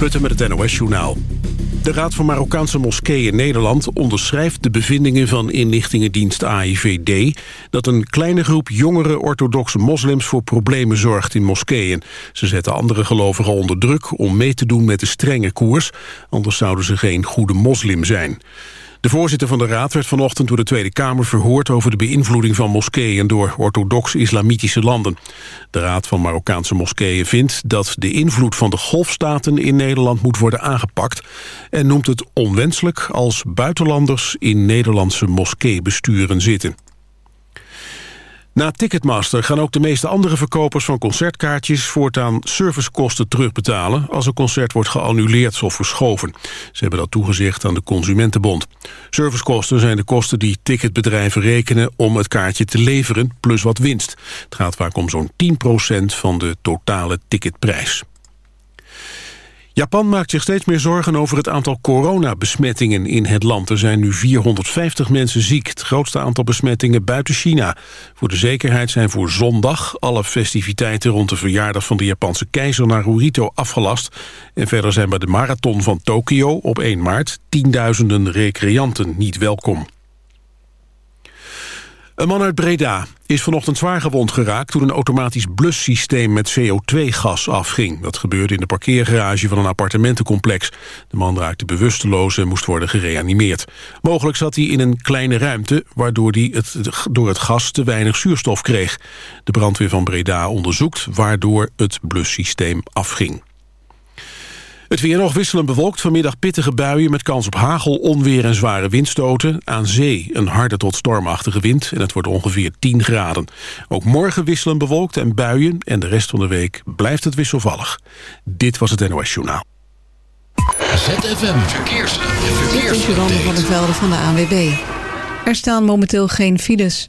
Putten met het NOS-journaal. De Raad van Marokkaanse Moskeeën Nederland onderschrijft de bevindingen van inlichtingendienst AIVD... dat een kleine groep jongere orthodoxe moslims voor problemen zorgt in moskeeën. Ze zetten andere gelovigen onder druk om mee te doen met de strenge koers... anders zouden ze geen goede moslim zijn. De voorzitter van de Raad werd vanochtend door de Tweede Kamer verhoord over de beïnvloeding van moskeeën door orthodox-islamitische landen. De Raad van Marokkaanse Moskeeën vindt dat de invloed van de golfstaten in Nederland moet worden aangepakt en noemt het onwenselijk als buitenlanders in Nederlandse moskeebesturen zitten. Na Ticketmaster gaan ook de meeste andere verkopers van concertkaartjes voortaan servicekosten terugbetalen als een concert wordt geannuleerd of verschoven. Ze hebben dat toegezegd aan de Consumentenbond. Servicekosten zijn de kosten die ticketbedrijven rekenen om het kaartje te leveren plus wat winst. Het gaat vaak om zo'n 10% van de totale ticketprijs. Japan maakt zich steeds meer zorgen over het aantal coronabesmettingen in het land. Er zijn nu 450 mensen ziek, het grootste aantal besmettingen buiten China. Voor de zekerheid zijn voor zondag alle festiviteiten rond de verjaardag van de Japanse keizer Naruhito afgelast. En verder zijn bij de marathon van Tokio op 1 maart tienduizenden recreanten niet welkom. Een man uit Breda is vanochtend zwaar gewond geraakt... toen een automatisch blussysteem met CO2-gas afging. Dat gebeurde in de parkeergarage van een appartementencomplex. De man raakte bewusteloos en moest worden gereanimeerd. Mogelijk zat hij in een kleine ruimte... waardoor hij het, door het gas te weinig zuurstof kreeg. De brandweer van Breda onderzoekt waardoor het blussysteem afging. Het weer nog wisselend bewolkt. Vanmiddag pittige buien met kans op hagel, onweer en zware windstoten. Aan zee een harde tot stormachtige wind en het wordt ongeveer 10 graden. Ook morgen wisselend bewolkt en buien en de rest van de week blijft het wisselvallig. Dit was het NOS Journaal. ZFM Verkeers. Dit is Jolande van der Velde van de ANWB. Er staan momenteel geen files.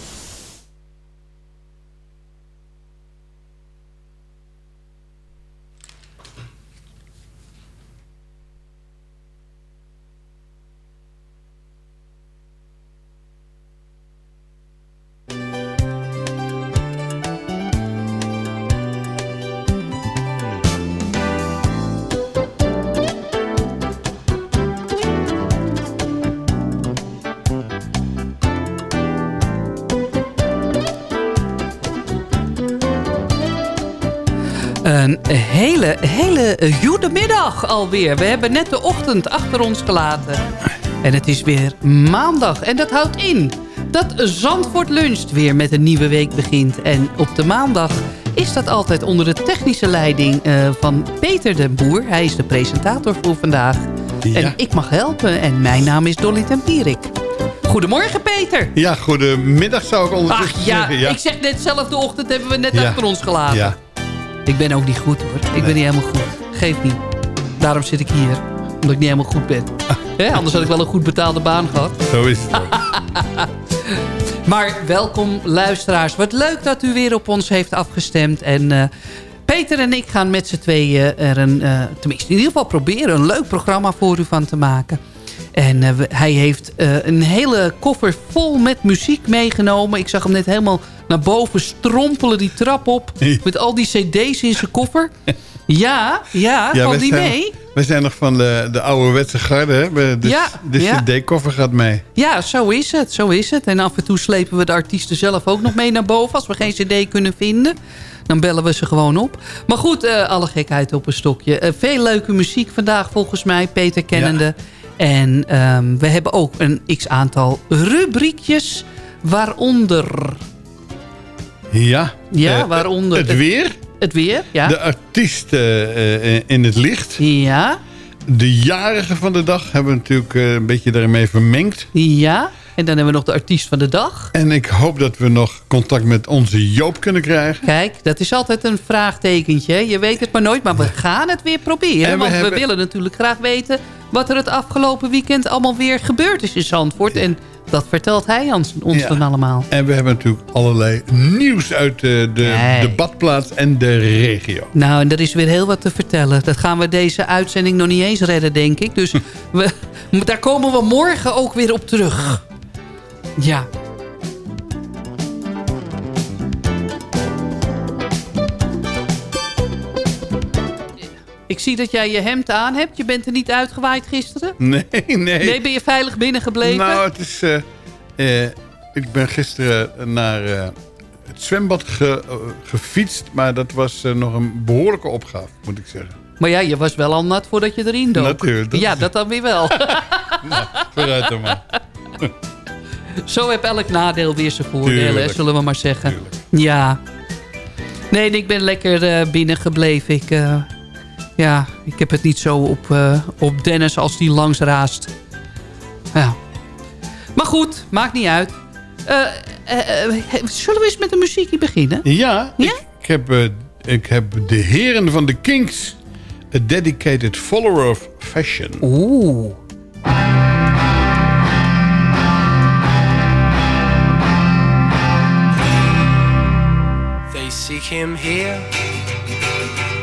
Goedemiddag alweer. We hebben net de ochtend achter ons gelaten. En het is weer maandag. En dat houdt in dat Zandvoort Luncht weer met een nieuwe week begint. En op de maandag is dat altijd onder de technische leiding eh, van Peter den Boer. Hij is de presentator voor vandaag. En ik mag helpen en mijn naam is Dolly Tempierik. Goedemorgen Peter. Ja, goedemiddag zou ik ondertussen Ach ja, zeggen. Ja, ik zeg net zelf de ochtend hebben we net Ja. achter ons gelaten. Ja. Ik ben ook niet goed hoor. Ik ben niet helemaal goed. Geeft niet. Daarom zit ik hier. Omdat ik niet helemaal goed ben. Anders had ik wel een goed betaalde baan gehad. zo is het. Maar welkom luisteraars. Wat leuk dat u weer op ons heeft afgestemd. En eh, Peter en ik gaan met z'n tweeën er een, eh, tenminste in ieder geval proberen... een leuk programma voor u van te maken. En eh, hij heeft een hele koffer vol met muziek meegenomen. Ik zag hem net helemaal naar boven strompelen die trap op. Met al die cd's in zijn koffer. Ja, ja, Ja, valt wij die zijn, mee? wij zijn nog van de, de ouderwetse garde. Hè? We- De, Ja, de cd-koffer gaat mee. Ja, zo is het, zo is het. En af en toe slepen we de artiesten zelf ook nog mee naar boven... als we geen cd kunnen vinden. Dan bellen we ze gewoon op. Maar goed, eh, alle gekheid op een stokje. Eh, veel leuke muziek vandaag volgens mij, Peter kennende. En ehm, we hebben ook een x-aantal rubriekjes... waaronder... Ja. Ja, Eh, waaronder... Het weer. Het weer, ja. De artiest eh, eh, in het licht. Ja. De jarige van de dag hebben we natuurlijk eh, een beetje daarmee vermengd. Ja. En dan hebben we nog de artiest van de dag. En ik hoop dat we nog contact met onze Joop kunnen krijgen. Kijk, dat is altijd een vraagtekentje. Je weet het maar nooit, maar we gaan het weer proberen. We want we willen natuurlijk graag weten... wat er het afgelopen weekend allemaal weer gebeurd is in Zandvoort. En dat vertelt hij ons, ons Ja. dan allemaal. En we hebben natuurlijk allerlei nieuws uit de, de, de badplaats en de regio. Nou, en er is weer heel wat te vertellen. Dat gaan we deze uitzending nog niet eens redden, denk ik. Dus we, daar komen we morgen ook weer op terug. Ja. Ik zie dat jij je hemd aan hebt. Je bent er niet uitgewaaid gisteren? Nee, nee. Nee, ben je veilig binnengebleven? Nou, het is... eh, eh, ik ben gisteren naar eh, het zwembad ge- gefietst. Maar dat was nog een behoorlijke opgave, moet ik zeggen. Maar ja, je was wel al nat voordat je erin dook. Natuurlijk, dat ja, is- dat dan weer wel. Vooruit dan maar. Zo heb elk nadeel weer zijn voordelen, hè, zullen we maar zeggen. Ja. Nee, ik ben lekker eh, binnen gebleven. Ik, ja, ik heb het niet zo op, eh, op Dennis als die langs raast. Ja. Maar goed, maakt niet uit. Eh, eh, zullen we eens met een muziekje beginnen? Ja, Ik, ik, heb, ik heb de heren van de Kings. A dedicated follower of fashion. Oeh. They seek him here,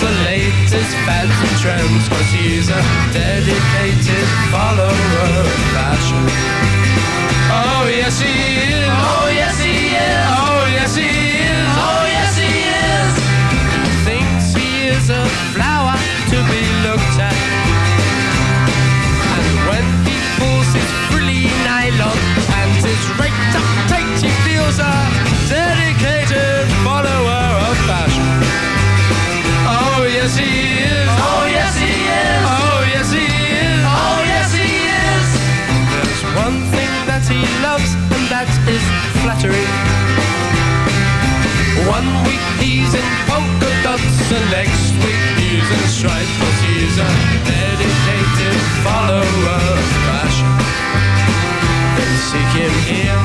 The latest fads and trends, cause he's a dedicated follower of fashion. Oh yes he is. Oh yes he is. Oh yes he is. Oh yes he is. Thinks he is a flower to be looked at. And when he pulls his frilly nylon and his raked up tight, he feels a dedicated yes he is. Oh yes he is. Oh yes he is. Oh yes he is. There's one thing that he loves, and that is flattery. One week he's in polka dots, and next week he's in stripes. 'cause he's a dedicated follower of fashion. They seek him here,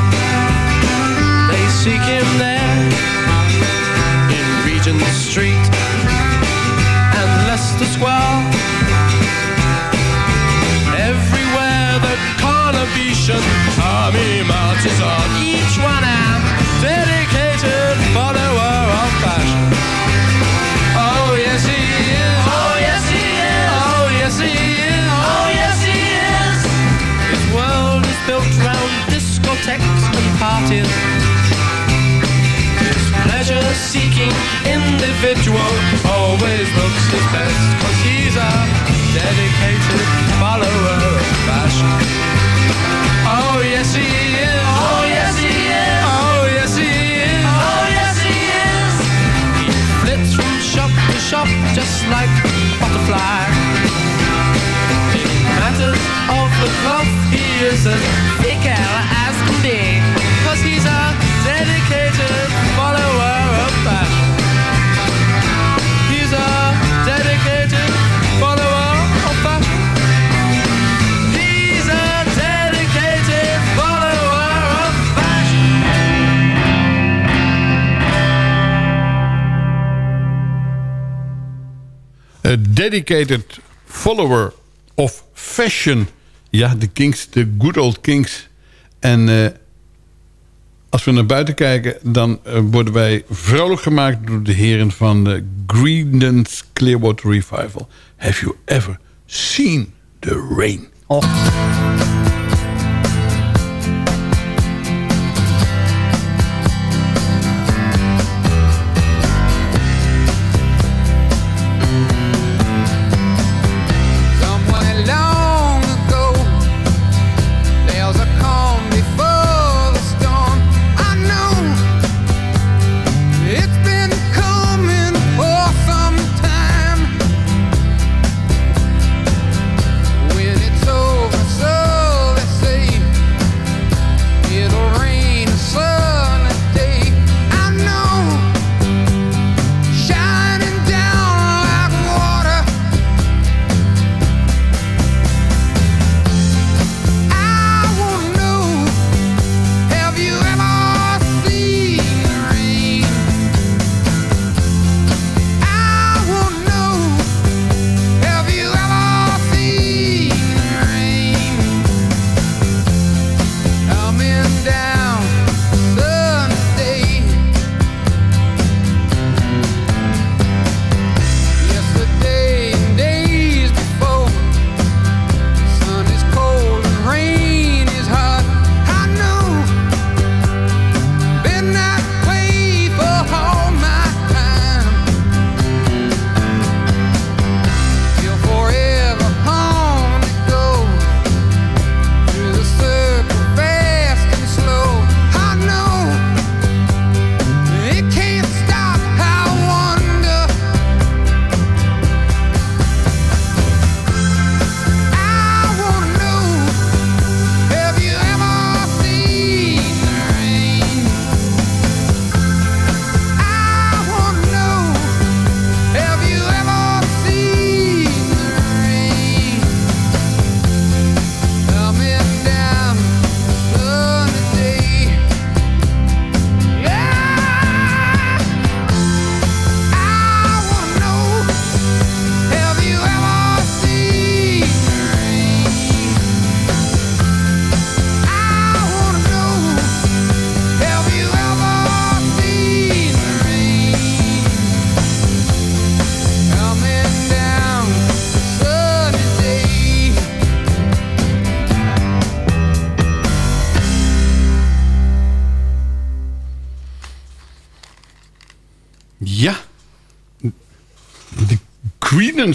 parties. This pleasure-seeking individual always looks his best, cause he's a dedicated follower of fashion. Oh yes he is. Oh yes he is. Oh yes he is. Oh yes he is. He flits from shop to shop just like a butterfly. In matters of the cloth, he is as fickle as can be. Cause he's a dedicated follower of fashion. He's a dedicated follower of fashion. He's a dedicated follower of fashion. A dedicated follower of fashion. Ja, de Kings, de good old Kings. En eh, als we naar buiten kijken... dan eh, worden wij vrolijk gemaakt door de heren van de Greenland's Clearwater Revival. Have you ever seen the rain?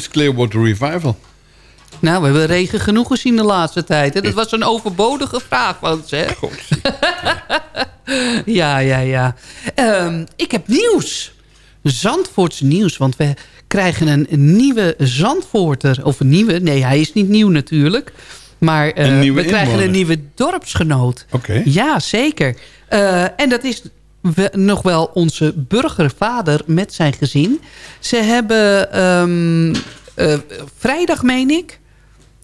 Clearwater Revival. Nou, we hebben regen genoeg gezien de laatste tijd. Hè? Dat was een overbodige vraag van ze. hè? ja, ja, ja. Ehm, ik heb nieuws. Zandvoorts nieuws. Want we krijgen een nieuwe Zandvoorter. Of een nieuwe. Nee, hij is niet nieuw natuurlijk. Maar eh, we krijgen inwoner. een nieuwe dorpsgenoot. Oké. Ja, zeker. Eh, en dat is nog wel onze burgervader met zijn gezin. Ze hebben ehm, eh, vrijdag, meen ik...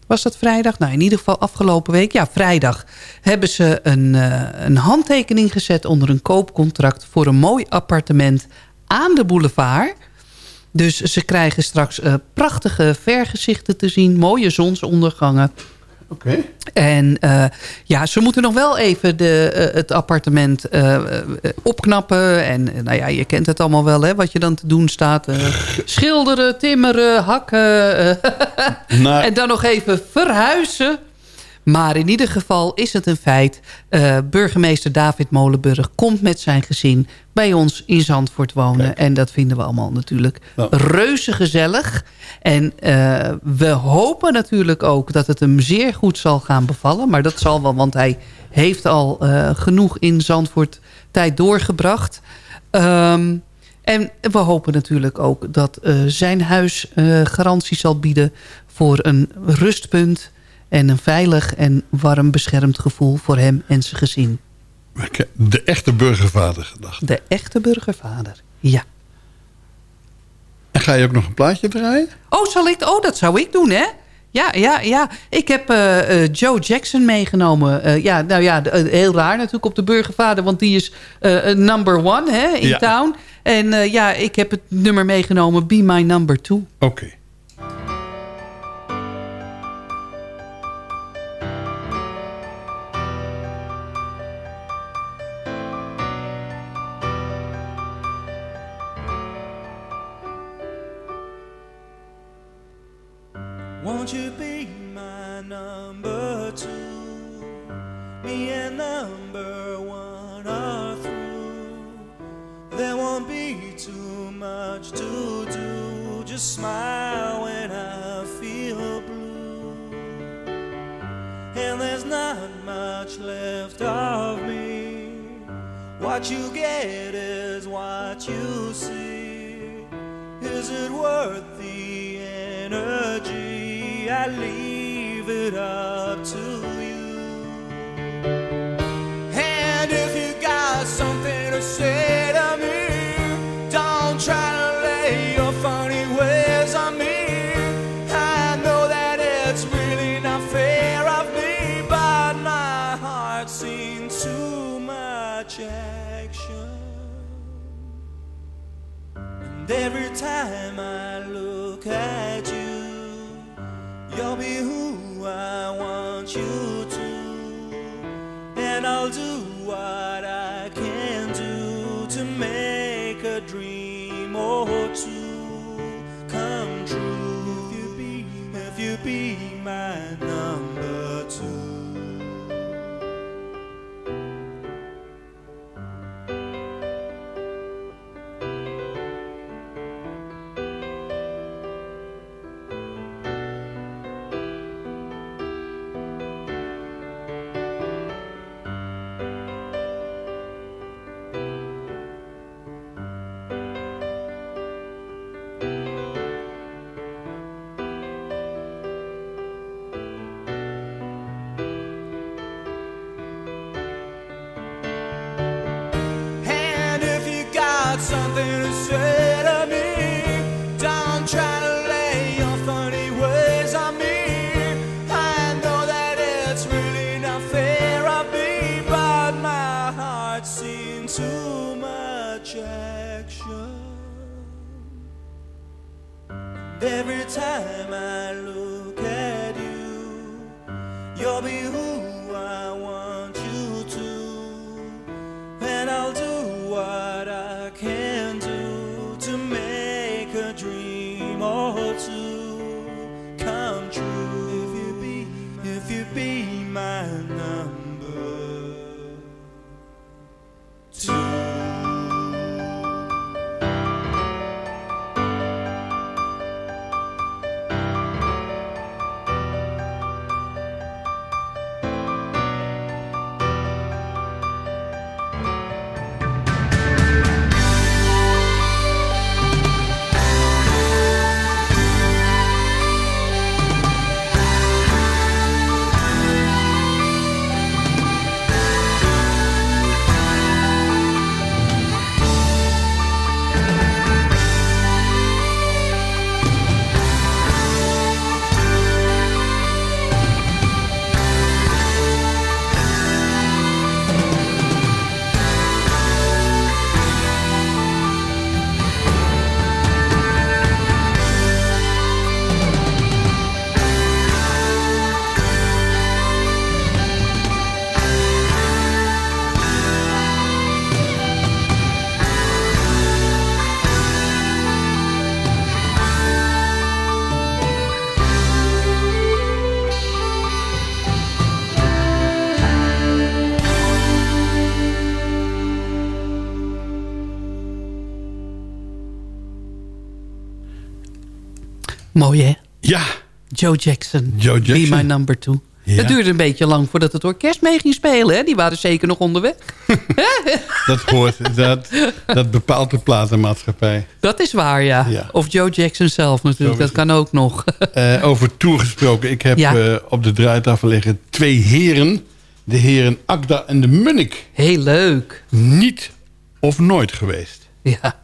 Was dat vrijdag? Nou, in ieder geval afgelopen week. Ja, vrijdag hebben ze een, eh, een handtekening gezet onder een koopcontract... voor een mooi appartement aan de boulevard. Dus ze krijgen straks eh, prachtige vergezichten te zien. Mooie zonsondergangen. Oké. En eh, ja, ze moeten nog wel even de, eh, het appartement eh, opknappen. En nou ja, je kent het allemaal wel, hè, wat je dan te doen staat. schilderen, timmeren, hakken. Naar- en dan nog even verhuizen. Maar in ieder geval is het een feit. Uh, burgemeester David Molenburg komt met zijn gezin bij ons in Zandvoort wonen. Kijk. En dat vinden we allemaal natuurlijk nou. reuze gezellig. En uh, we hopen natuurlijk ook dat het hem zeer goed zal gaan bevallen. Maar dat zal wel, want hij heeft al uh, genoeg in Zandvoort tijd doorgebracht. Um, en we hopen natuurlijk ook dat zijn huis garantie zal bieden... voor een rustpunt en een veilig en warm beschermd gevoel voor hem en zijn gezin. De echte burgervader gedacht. De echte burgervader, ja. En ga je ook nog een plaatje draaien? Oh, zal ik, oh dat zou ik doen, hè? Ja, ja, ja. Ik heb uh, uh, Joe Jackson meegenomen. Uh, ja, nou ja, heel raar natuurlijk op de burgervader... want die is number one hè, in ja. town. En ja, ik heb het nummer meegenomen... Be My Number Two. Oké. Okay. Much to do. Just smile when I feel blue. And there's not much left of me. What you get is what you see. Is it worth the energy? I leave it up to you. And if you got something to say time if you be my number Mooi, hè? Ja. Joe Jackson. Joe Jackson. Be my number two. Ja. Het duurde een beetje lang voordat het orkest mee ging spelen. Hè? Die waren zeker nog onderweg. Dat hoort, dat, dat bepaalt de platenmaatschappij. Dat is waar, ja. Ja. Of Joe Jackson zelf natuurlijk. Dat kan ook nog. Eh, over tour gesproken. Ik heb Ja. eh, op de draaitafel liggen twee heren. De heren Akda en de Munnik. Heel leuk. Niet of nooit geweest. Ja.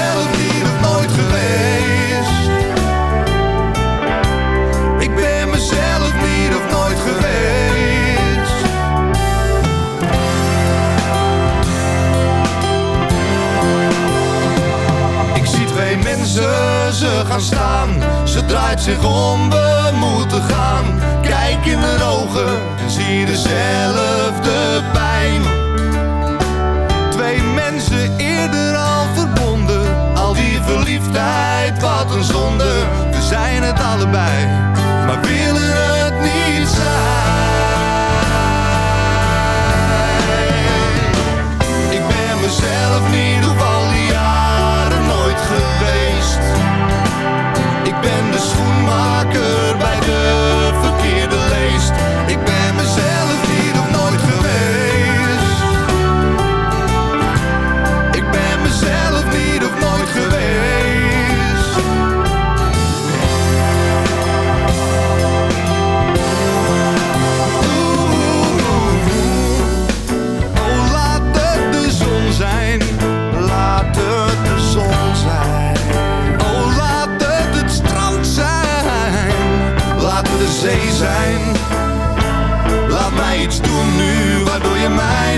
gaan staan. Ze draait zich om, we moeten gaan. Kijk in haar ogen en zie dezelfde pijn.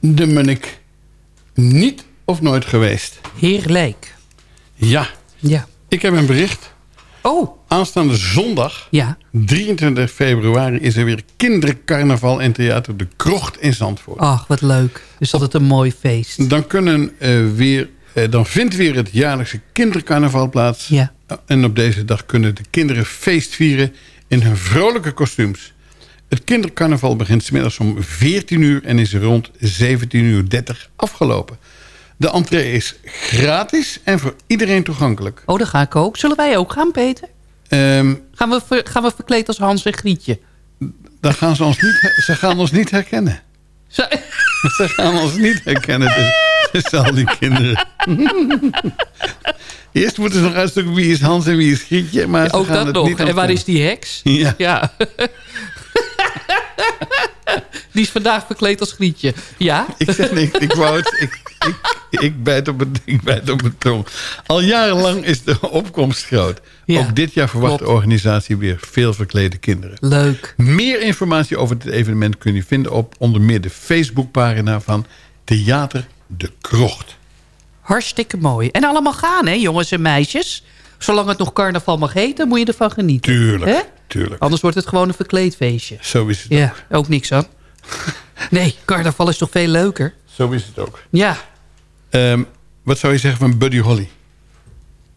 De Munnik. Niet of nooit geweest. Heerlijk. Ja. Ja. Ik heb een bericht. Oh. Aanstaande zondag, Ja. 23 februari... is er weer kindercarnaval in Theater De Krocht in Zandvoort. Ach, wat leuk. Dus altijd een mooi feest. Dan, kunnen, eh, weer, eh, dan vindt weer het jaarlijkse kindercarnaval plaats. Ja. En op deze dag kunnen de kinderen feest vieren in hun vrolijke kostuums. Het kindercarnaval begint smiddags om 14 uur en is rond 17.30 uur afgelopen. De entree is gratis en voor iedereen toegankelijk. Oh, daar ga ik ook. Zullen wij ook gaan, Peter? Ehm, Gaan we, ver- gaan we verkleed als Hans en Grietje? dan gaan ze, ons niet, ze gaan ons niet herkennen. Zo- Ze gaan ons niet herkennen tussen al die kinderen. Eerst moeten ze nog uitzoeken wie is Hans en wie is Grietje. Maar ze ook dat nog. En waar is die heks? Ja. Ja. die is vandaag verkleed als Grietje. Ja? Ik zeg niks, ik wou het... Ik, ik, ik, bijt op ik bijt op tong. Al jarenlang is de opkomst groot. Ja, Ook dit jaar verwacht de organisatie weer veel verklede kinderen. Leuk. Meer informatie over dit evenement kun je vinden op onder meer de Facebookpagina van Theater de Krocht. Hartstikke mooi. En allemaal gaan, hè, jongens en meisjes. Zolang het nog carnaval mag heten, moet je ervan genieten. Tuurlijk, Hè? tuurlijk. Anders wordt het gewoon een verkleedfeestje. Zo is het Ja, ook niks aan. Nee, carnaval is toch veel leuker? Zo is het ook. Ja, Ehm, wat zou je zeggen van Buddy Holly?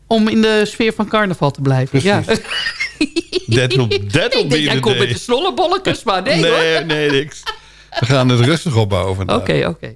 om in de sfeer van carnaval te blijven. Ja. That will, that will Ik be jij komt met de snollebolletjes, maar nee, nee, hoor. nee, niks. We gaan het rustig opbouwen vandaag. Oké, oké.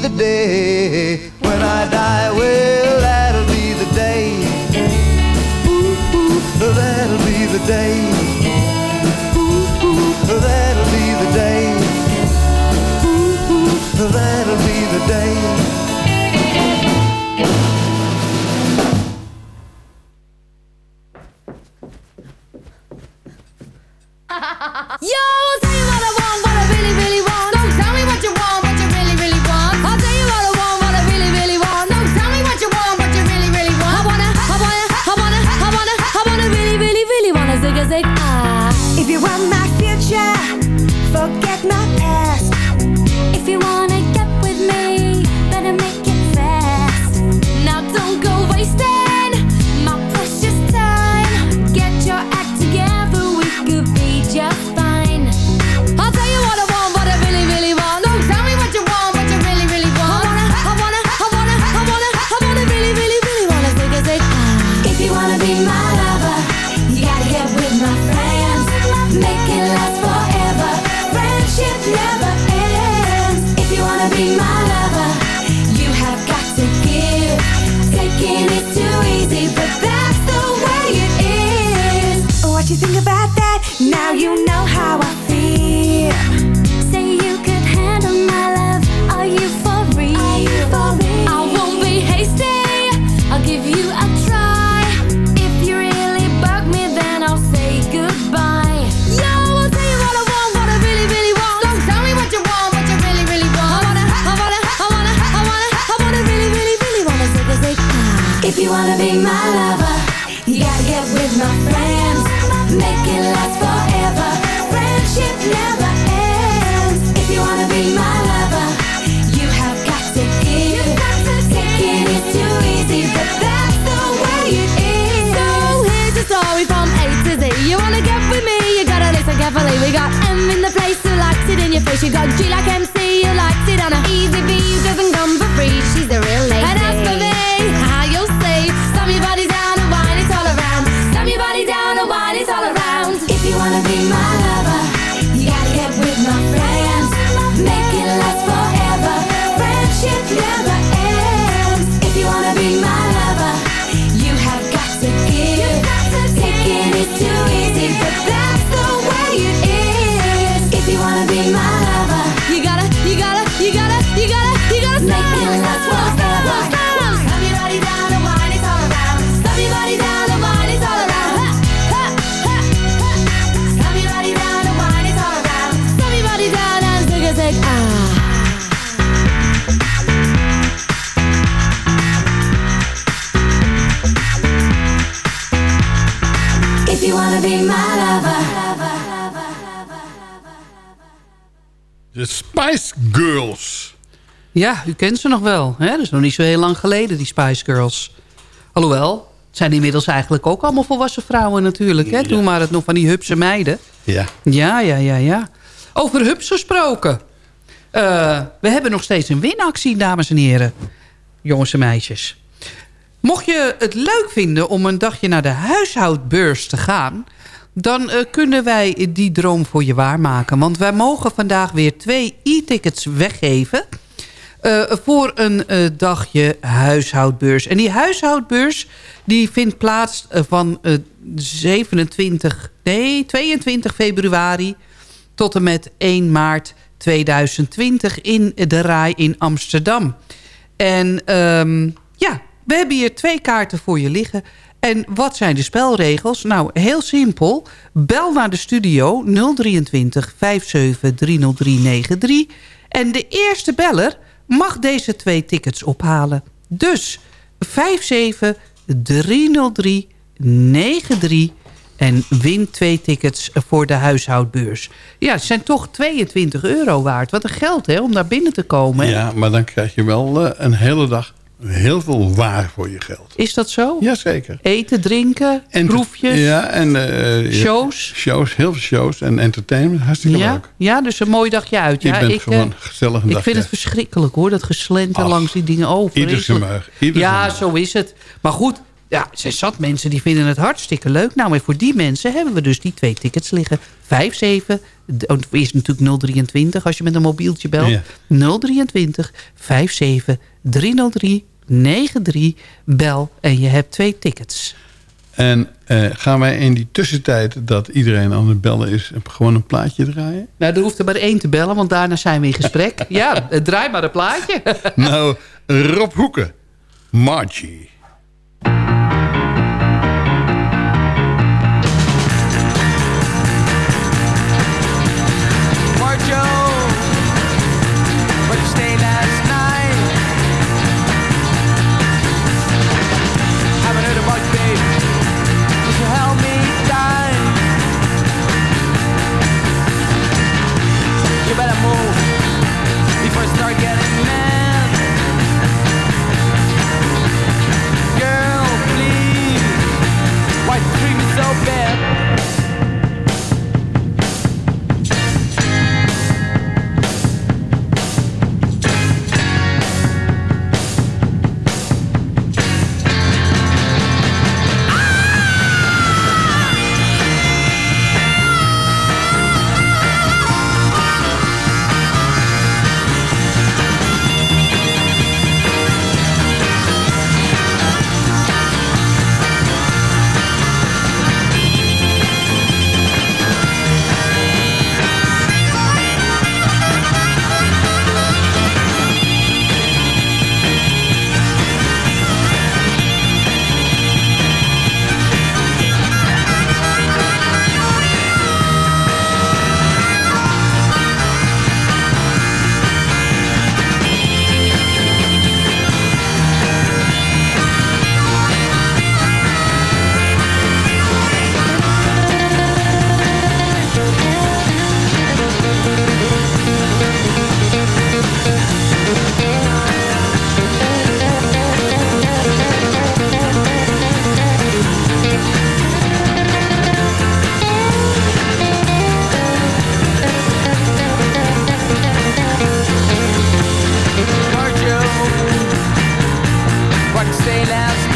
the day be my lover. You gotta get with my friends. Make it last forever. Friendship never ends. If you wanna be my lover You have got to give. Taking It's too easy But that's the way it is. So here's a story from A to Z. You wanna get with me? You gotta listen carefully. We got M in the place. Who likes it in your face? You got G like MC You likes it on a easy beat Ja, u kent ze nog wel. Hè? Dat is nog niet zo heel lang geleden, die Spice Girls. Alhoewel, het zijn inmiddels eigenlijk ook allemaal volwassen vrouwen natuurlijk. Hè? Toen waren het nog van die hupse meiden. Ja. Ja, ja, ja, ja. Over hups gesproken. Eh, we hebben nog steeds een winactie, dames en heren. Jongens en meisjes. Mocht je het leuk vinden om een dagje naar de huishoudbeurs te gaan... dan eh, kunnen wij die droom voor je waarmaken. Want wij mogen vandaag weer twee e-tickets weggeven... eh, voor een eh, dagje huishoudbeurs. En die huishoudbeurs die vindt plaats eh, van eh, 27, nee, 22 februari tot en met 1 maart 2020 in de RAI in Amsterdam. En ehm, ja, we hebben hier twee kaarten voor je liggen. En wat zijn de spelregels? Nou, heel simpel. Bel naar de studio 023 57 30393. En de eerste beller mag deze twee tickets ophalen. Dus 57 303 93 en win twee tickets voor de huishoudbeurs. Ja, het zijn toch 22 euro waard. Wat een geld, hè, om daar binnen te komen. Ja, maar dan krijg je wel eh, een hele dag heel veel waar voor je geld. Is dat zo? Jazeker. Eten, drinken, En proefjes. Ja, en... eh, Shows? Shows, heel veel shows en entertainment. Hartstikke Ja, leuk. ja, dus een mooi dagje uit. Ik, gewoon eh, gezellig Ik vind het verschrikkelijk hoor, dat geslenter langs die dingen over. ieder zijn Ja, zijn zo is het. Maar goed, ja, zijn zat mensen die vinden het hartstikke leuk. Nou, maar voor die mensen hebben we dus die twee tickets liggen. 5-7, oh, is natuurlijk 023 als je met een mobieltje belt. Ja. 023 57 303 93 bel en je hebt twee tickets. En eh, gaan wij in die tussentijd dat iedereen aan het bellen is... gewoon een plaatje draaien? Nou, er hoeft er maar één te bellen, want daarna zijn we in gesprek. ja, draai maar een plaatje. nou, Rob Hoeken. Margie. Say out.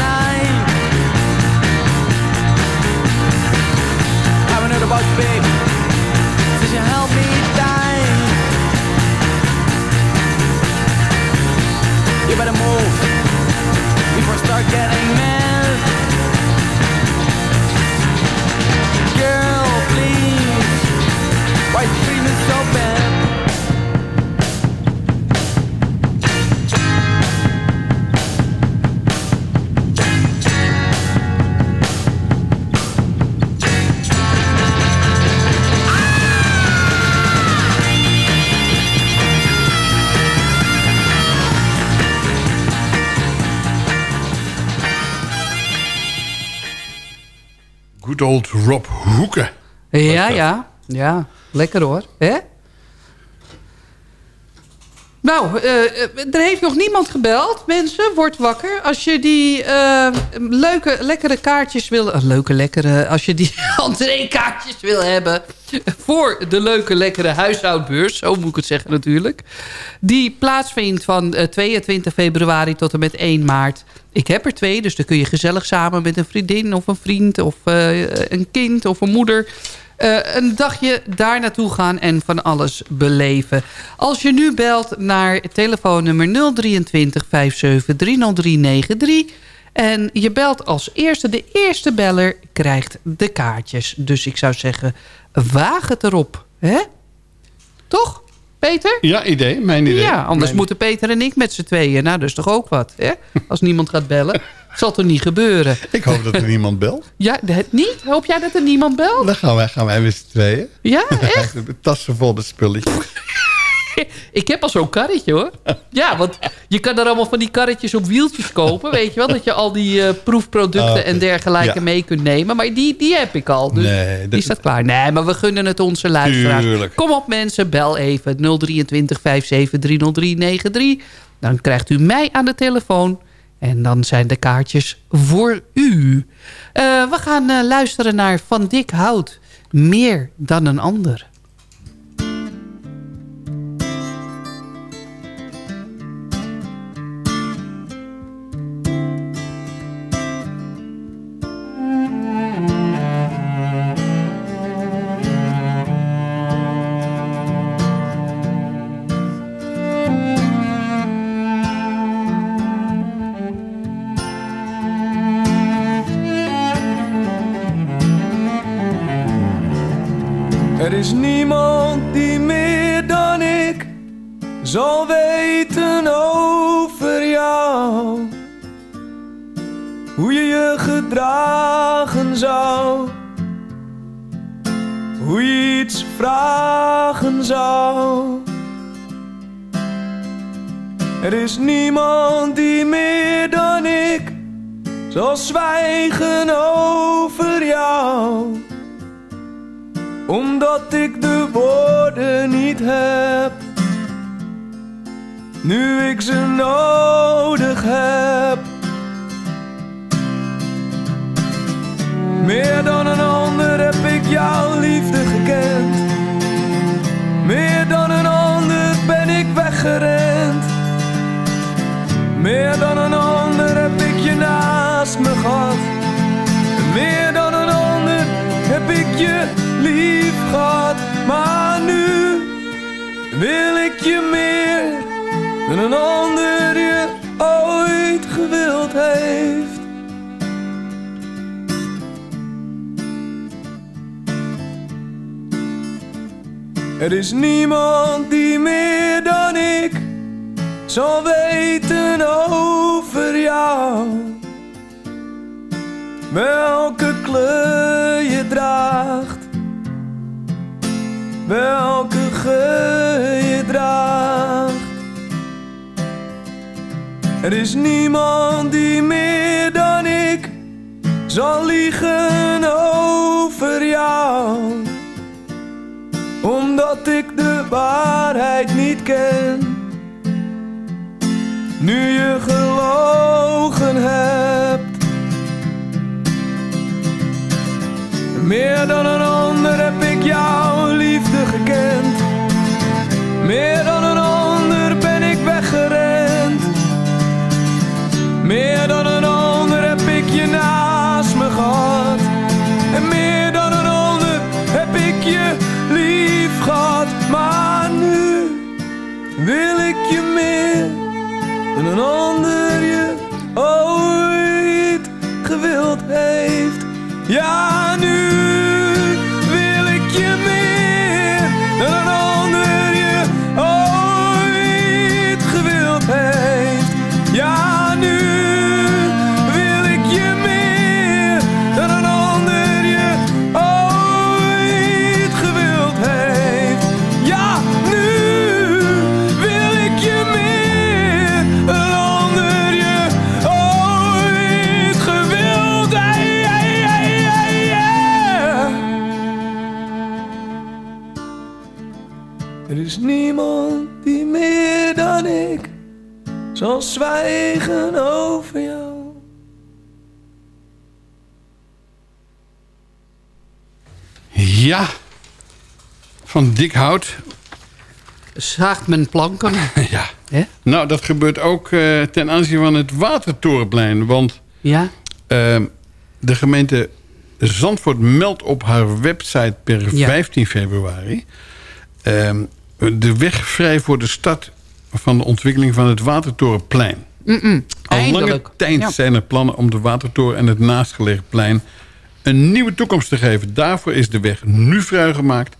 Old Rob Hoeken. Ja, ja. Ja, lekker hoor. Hè? Nou, eh, eh, er heeft nog niemand gebeld. Mensen, word wakker. Als je die eh, leuke, lekkere kaartjes wil... leuke, lekkere... Als je die entreekaartjes wil hebben... voor de leuke, lekkere huishoudbeurs. Zo moet ik het zeggen natuurlijk. Die plaatsvindt van eh, 22 februari tot en met 1 maart. Ik heb er twee, dus dan kun je gezellig samen met een vriendin... of een vriend of een kind of een moeder... Eh, een dagje daar naartoe gaan en van alles beleven. Als je nu belt naar telefoonnummer 023 57 30393... en je belt als eerste, de eerste beller krijgt de kaartjes. Dus ik zou zeggen, waag het erop. Hè? Toch, Peter? Ja, idee. Mijn idee. Ja, anders Mijn- moeten Peter en ik met z'n tweeën. Nou, dat is toch ook wat, hè? Als niemand gaat bellen. Zal toch niet gebeuren? Ik hoop dat er niemand belt. Ja, het niet? Hoop jij dat er niemand belt? Dan gaan wij, gaan wij met z'n tweeën. Ja, echt? Tassen vol met spulletjes. Ik heb al zo'n karretje hoor. Ja, want je kan er allemaal van die karretjes op wieltjes kopen. Weet je wel, dat je al die eh, proefproducten Oh, en dergelijke ja. mee kunt nemen. Maar die, die heb ik al. Dus Nee, dat- die staat klaar. Nee, maar we gunnen het onze luisteraars. Tuurlijk. Kom op mensen, bel even 023 57 30393. Dan krijgt u mij aan de telefoon. En dan zijn de kaartjes voor u. Eh, we gaan eh, luisteren naar Van Dik Hout. Meer dan een ander. Zal weten over jou. Hoe je je gedragen zou. Hoe je iets vragen zou. Er is niemand die meer dan ik zal zwijgen over jou omdat ik de woorden niet heb. Nu ik ze nodig heb. Meer dan een ander heb ik jouw liefde gekend. Meer dan een ander ben ik weggerend. Meer dan een ander heb ik je naast me gehad. Meer dan een ander heb ik je lief gehad. Maar nu wil ik je meer een ander je ooit gewild heeft. Er is niemand die meer dan ik zal weten over jou. Welke kleur je draagt, welke geur je draagt. Er is niemand die meer dan ik zal liegen over jou omdat ik de waarheid niet ken. Nu je gelogen hebt. Meer dan een ander heb ik jouw liefde gekend. Meer dan een van dik hout. Zaagt men planken. ja. Nou, dat gebeurt ook eh, ten aanzien van het Watertorenplein. Want Ja? eh, de gemeente Zandvoort meldt op haar website per Ja. 15 februari... eh, de weg vrij voor de start van de ontwikkeling van het Watertorenplein. Al lange tijd Ja. zijn er plannen om de Watertoren en het naastgelegen plein een nieuwe toekomst te geven. Daarvoor is de weg nu vrijgemaakt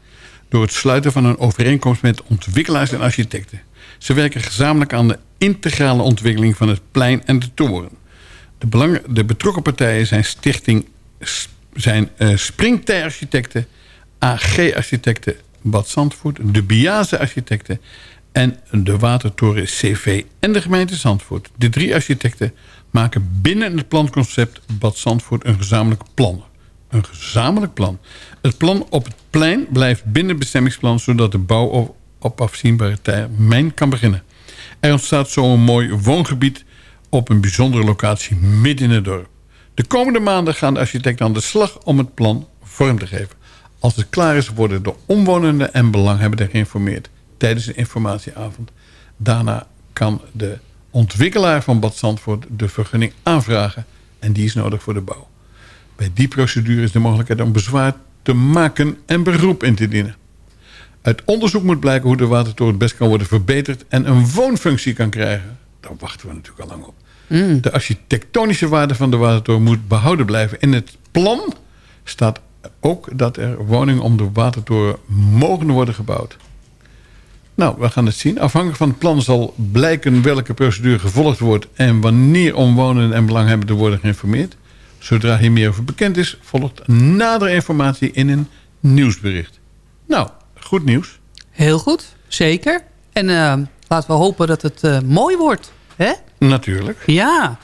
door het sluiten van een overeenkomst met ontwikkelaars en architecten. Ze werken gezamenlijk aan de integrale ontwikkeling van het plein en de toren. De, belang, de betrokken partijen zijn stichting zijn eh Springtij Architecten, AG Architecten Bad Zandvoort, de Biase Architecten en de Watertoren CV en de gemeente Zandvoort. De drie architecten maken binnen het planconcept Bad Zandvoort een gezamenlijk plan. Een gezamenlijk plan. Het plan op het plein blijft binnen bestemmingsplan... zodat de bouw op, op afzienbare termijn kan beginnen. Er ontstaat zo een mooi woongebied op een bijzondere locatie midden in het dorp. De komende maanden gaan de architecten aan de slag om het plan vorm te geven. Als het klaar is worden de omwonenden en belanghebbenden geïnformeerd... tijdens de informatieavond. Daarna kan de ontwikkelaar van Bad Zandvoort de vergunning aanvragen... en die is nodig voor de bouw. Bij die procedure is de mogelijkheid om bezwaar te maken en beroep in te dienen. Uit onderzoek moet blijken hoe de watertoren het best kan worden verbeterd... en een woonfunctie kan krijgen. Daar wachten we natuurlijk al lang op. Mm. De architectonische waarde van de watertoren moet behouden blijven. In het plan staat ook dat er woningen om de watertoren mogen worden gebouwd. Nou, we gaan het zien. Afhankelijk van het plan zal blijken welke procedure gevolgd wordt... en wanneer omwonenden en belanghebbenden worden geïnformeerd. Zodra hier meer over bekend is, volgt nadere informatie in een nieuwsbericht. Nou, goed nieuws. Heel goed, zeker. En eh, laten we hopen dat het eh, mooi wordt. Hè? Natuurlijk. Ja,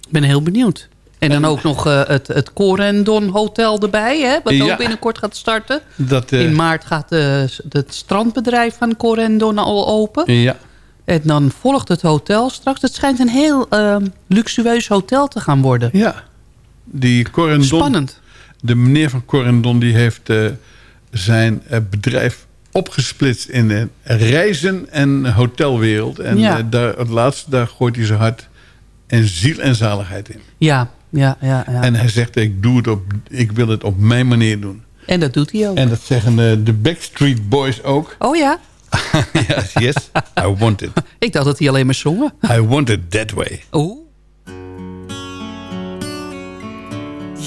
ik ben heel benieuwd. En dan ook nog eh, het, het Corendon Hotel erbij, hè, wat Ja. ook binnenkort gaat starten. Dat, In maart gaat het strandbedrijf van Corendon al open. Ja. En dan volgt het hotel straks. Het schijnt een heel eh, luxueus hotel te gaan worden. Ja. Die Corendon, Spannend. De meneer van Corendon die heeft eh, zijn eh, bedrijf opgesplitst in eh, reizen en hotelwereld. En Ja. eh, daar, het laatste, daar gooit hij zijn hart en ziel en zaligheid in. Ja, ja, ja. ja. En hij zegt, ik, doe het op, ik wil het op mijn manier doen. En dat doet hij ook. En dat zeggen eh, de Backstreet Boys ook. Oh ja? yes, yes, I want it. Ik dacht dat hij alleen maar zongen. I want it that way. Oeh.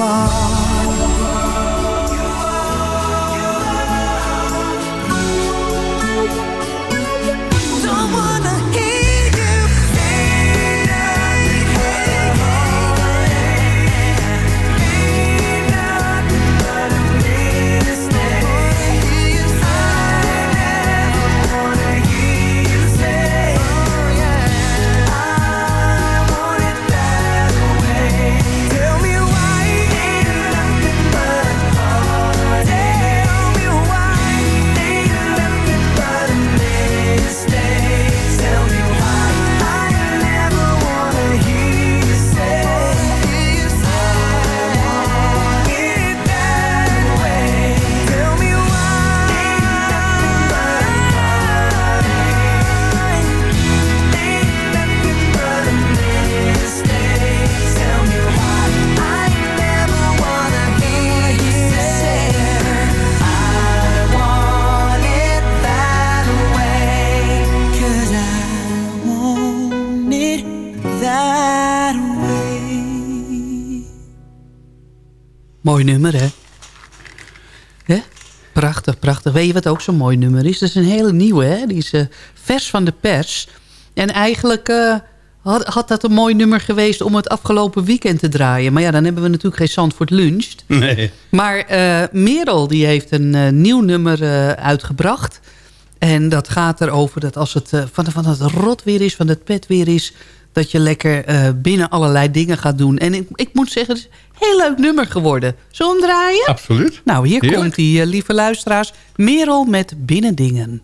are. Mooi nummer, hè? Hè? Prachtig, prachtig. Weet je wat ook zo'n mooi nummer is? Dat is een hele nieuwe, hè? Die is eh, vers van de pers. En eigenlijk eh, had, had dat een mooi nummer geweest... om het afgelopen weekend te draaien. Maar ja, dan hebben we natuurlijk geen Zandvoort Luncht. Nee. Maar eh Merel die heeft een nieuw nummer uitgebracht. En dat gaat erover dat als het van, van het rot weer is, van het pet weer is... dat je lekker binnen allerlei dingen gaat doen. En ik, ik moet zeggen, het is een heel leuk nummer geworden. Zullen we hem draaien? Absoluut. Nou, hier Heerlijk. komt die, eh, lieve luisteraars. Merel met Binnendingen.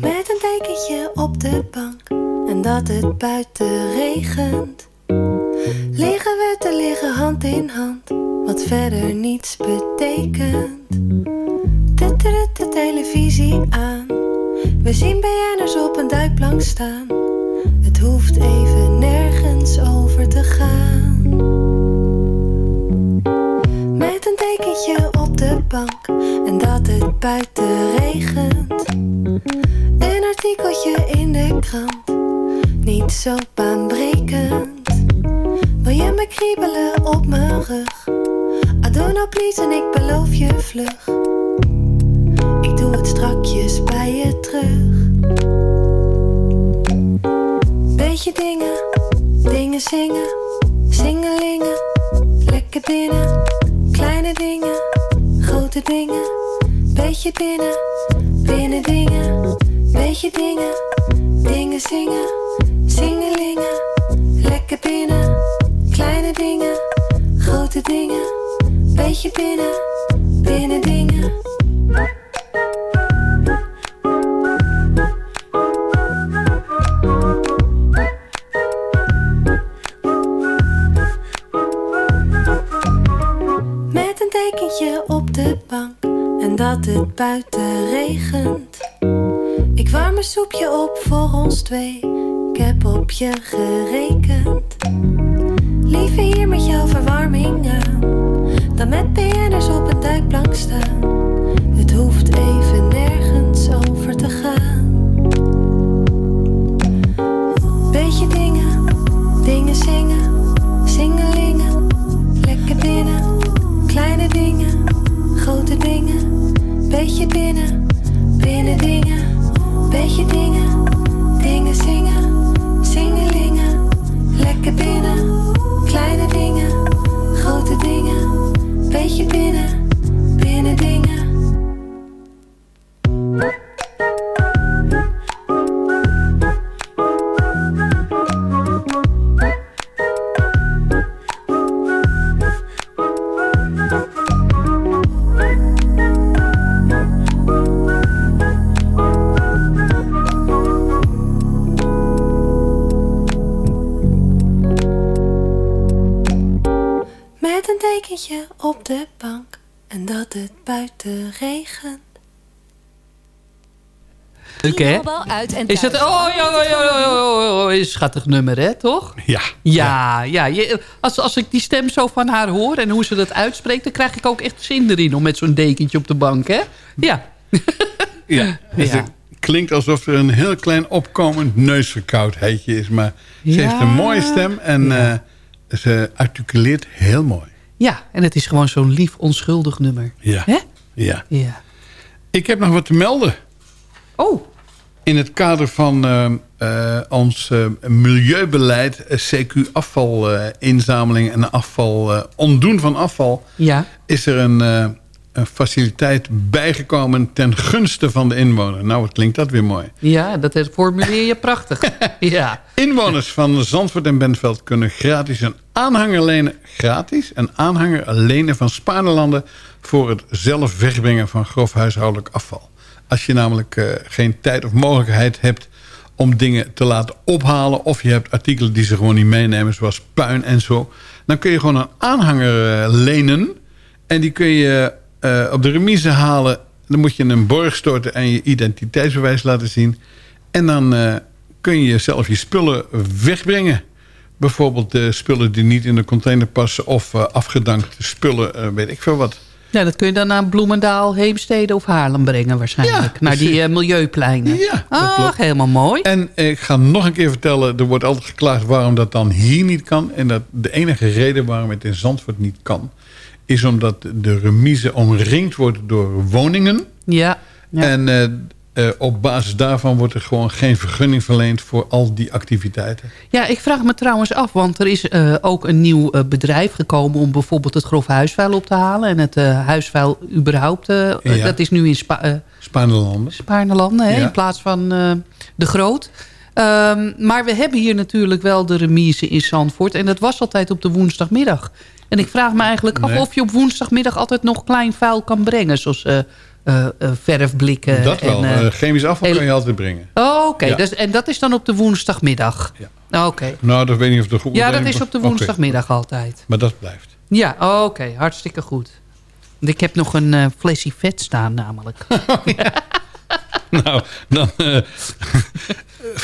Met een dekentje op de bank en dat het buiten regent. Liggen we te liggen hand in hand, wat verder niets betekent. Tittert de televisie aan, we zien BN'ers op een duikplank staan. Het hoeft even nergens over te gaan. Op de bank en dat het buiten regent. Een artikeltje in de krant, niet zo baanbrekend. Wil je me kriebelen op mijn rug? Doe nou please en ik beloof je vlug. Ik doe het strakjes bij je terug. Beetje dingen, dingen zingen, zingelingen. Lekker binnen, kleine dingen, grote dingen. Beetje binnen, binnen dingen, beetje dingen, dingen zingen, zingelingen. Lekker binnen, kleine dingen, grote dingen. Beetje binnen, binnen dingen. Dat het buiten regent. Ik warm een soepje op voor ons twee. Ik heb op je gerekend. Liever hier met jouw verwarming aan. Dan met BN'ers op een duikplank staan. Het hoeft even Beetje binnen, binnen dingen, beetje dingen, dingen zingen, zingelingen. Lekker binnen, kleine dingen, grote dingen. Beetje binnen, binnen dingen. Buiten regent. Leuk, hè? uit en Is het... thuis. Oh, ja, ja, ja, ja, ja, ja, is een schattig nummer, hè, toch? Ja. Ja, ja. je- als, als ik die stem zo van haar hoor en hoe ze dat uitspreekt... dan krijg ik ook echt zin erin om met zo'n dekentje op de bank, hè? Ja. Ja, dat Ja. een klinkt alsof er een heel klein opkomend neusverkoudheidje is. Maar ze Ja. heeft een mooie stem en Ja. eh, ze articuleert heel mooi. Ja, en het is gewoon zo'n lief, onschuldig nummer. Ja. Hè? Ja. Ja. Ik heb nog wat te melden. Oh. In het kader van eh, eh, ons eh, milieubeleid, CQ afvalinzameling en afval, ontdoen van afval... Ja. is er een, een faciliteit bijgekomen ten gunste van de inwoner. Nou, wat klinkt dat weer mooi. Ja, dat formuleer je prachtig. ja. Inwoners van Zandvoort en Bentveld kunnen gratis een aanhanger lenen. Gratis? Een aanhanger lenen van Spaarlanden... voor het zelf wegbrengen van grof huishoudelijk afval. Als je namelijk eh, geen tijd of mogelijkheid hebt om dingen te laten ophalen... of je hebt artikelen die ze gewoon niet meenemen, zoals puin en zo... dan kun je gewoon een aanhanger eh, lenen... en die kun je eh, op de remise halen. Dan moet je een borg storten en je identiteitsbewijs laten zien... En dan kun je zelf je spullen wegbrengen. Bijvoorbeeld de spullen die niet in de container passen... of afgedankte spullen, weet ik veel wat. Ja, dat kun je dan naar Bloemendaal, Heemstede of Haarlem brengen waarschijnlijk. naar die eh, milieupleinen. Ja, dat klopt. helemaal mooi. En ik ga nog een keer vertellen... er wordt altijd geklaagd waarom dat dan hier niet kan. En dat de enige reden waarom het in Zandvoort niet kan... is omdat de remise omringd wordt door woningen. Ja. ja. En eh, op basis daarvan wordt er gewoon geen vergunning verleend... voor al die activiteiten. Ja, ik vraag me trouwens af, want er is eh, ook een nieuw eh, bedrijf gekomen... om bijvoorbeeld het grof huisvuil op te halen. En het huisvuil überhaupt, Ja. dat is nu in Spa Spaarlanden. Spaarnelanden, hè, Ja. in plaats van de Groot. Ehm, maar we hebben hier natuurlijk wel de remise in Zandvoort. En dat was altijd op de woensdagmiddag. En ik vraag me eigenlijk af Nee. of je op woensdagmiddag altijd nog klein vuil kan brengen. Zoals eh, verfblikken. dat wel. En, eh, chemisch afval kan je altijd brengen. Oh, oké. Ja. dus, en dat is dan op de woensdagmiddag? Ja. Oké. Nou, dat weet ik niet of de goed Ja, dat is op de woensdagmiddag altijd. Maar dat blijft. Ja, oh, oké. Hartstikke goed. Want Ik heb nog een flesje vet staan namelijk. nou, dan...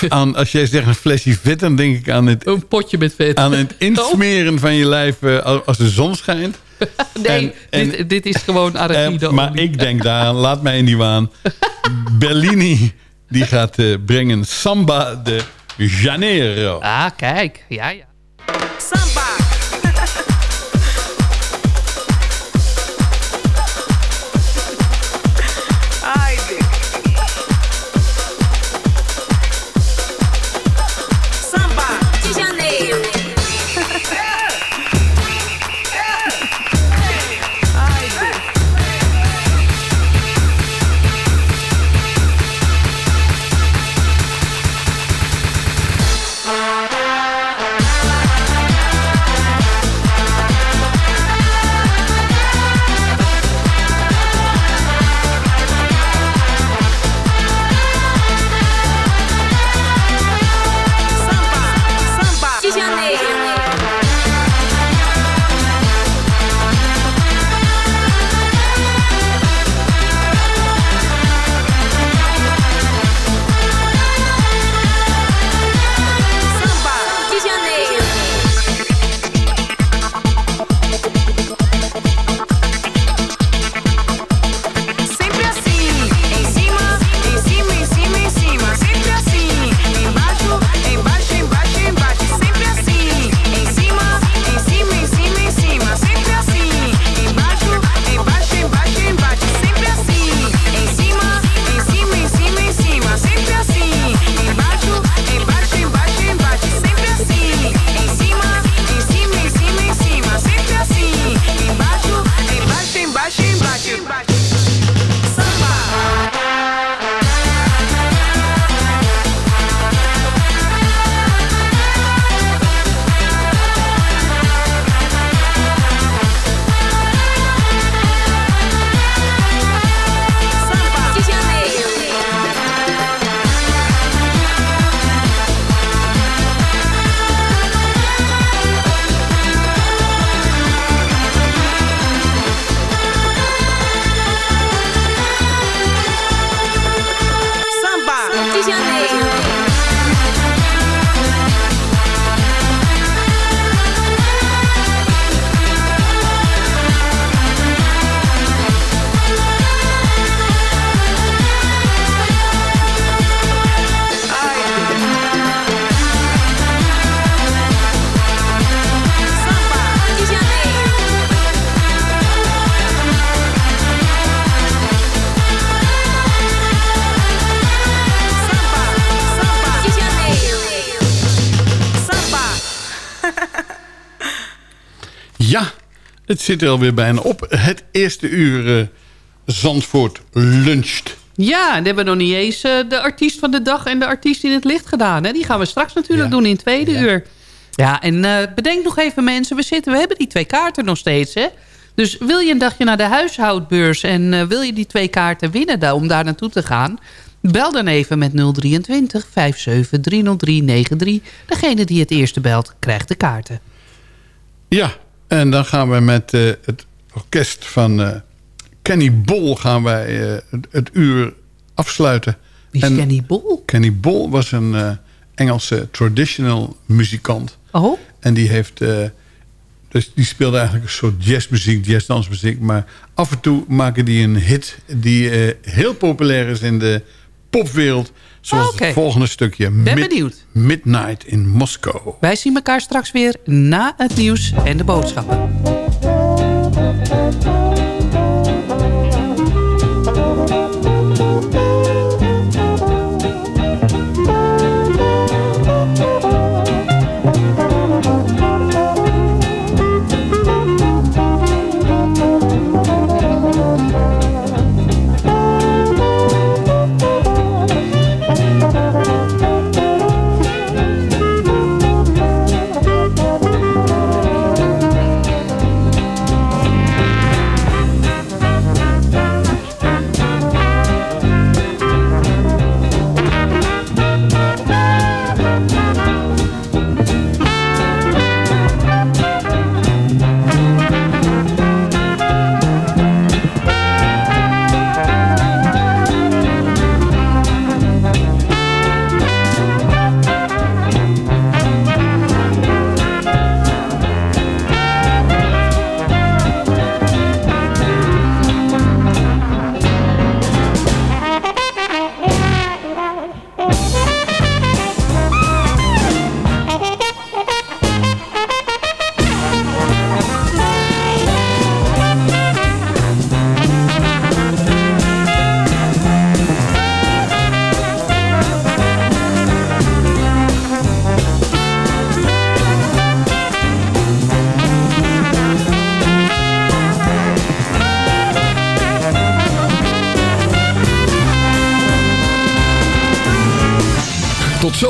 aan, als jij zegt een flesje vet, dan denk ik aan het... Een potje met vet. Aan het insmeren van je lijf als de zon schijnt. Nee, dit, dit is gewoon arachide. Eh, maar ik denk daaraan, laat mij in die waan. Bellini, die gaat eh, brengen Samba de Janeiro. Ah, kijk. Ja, ja. Samba. Het zit er alweer bijna op. Het eerste uur eh, Zandvoort luncht. Ja, en hebben we nog niet eens eh, de artiest van de dag en de artiest in het licht gedaan. Hè? Die gaan we straks natuurlijk doen in het tweede uur. Ja, en eh, bedenk nog even mensen, we, zitten, we hebben die twee kaarten nog steeds. Hè? Dus wil je een dagje naar de huishoudbeurs en wil je die twee kaarten winnen daar, om daar naartoe te gaan... Bel dan even met 023 57 30393. Degene die het eerste belt, krijgt de kaarten. Ja, en dan gaan we met eh, het orkest van eh, Kenny Bol gaan wij eh, het, het uur afsluiten. Wie is En Kenny Bol? Kenny Bol was een Engelse traditional muzikant. Oh? En die heeft... dus die speelde eigenlijk een soort jazzmuziek, jazzdansmuziek. Maar af en toe maken die een hit die heel populair is in de popwereld. Zoals het volgende stukje. Ben Mid- benieuwd. Midnight in Moscow. Wij zien elkaar straks weer na het nieuws en de boodschappen.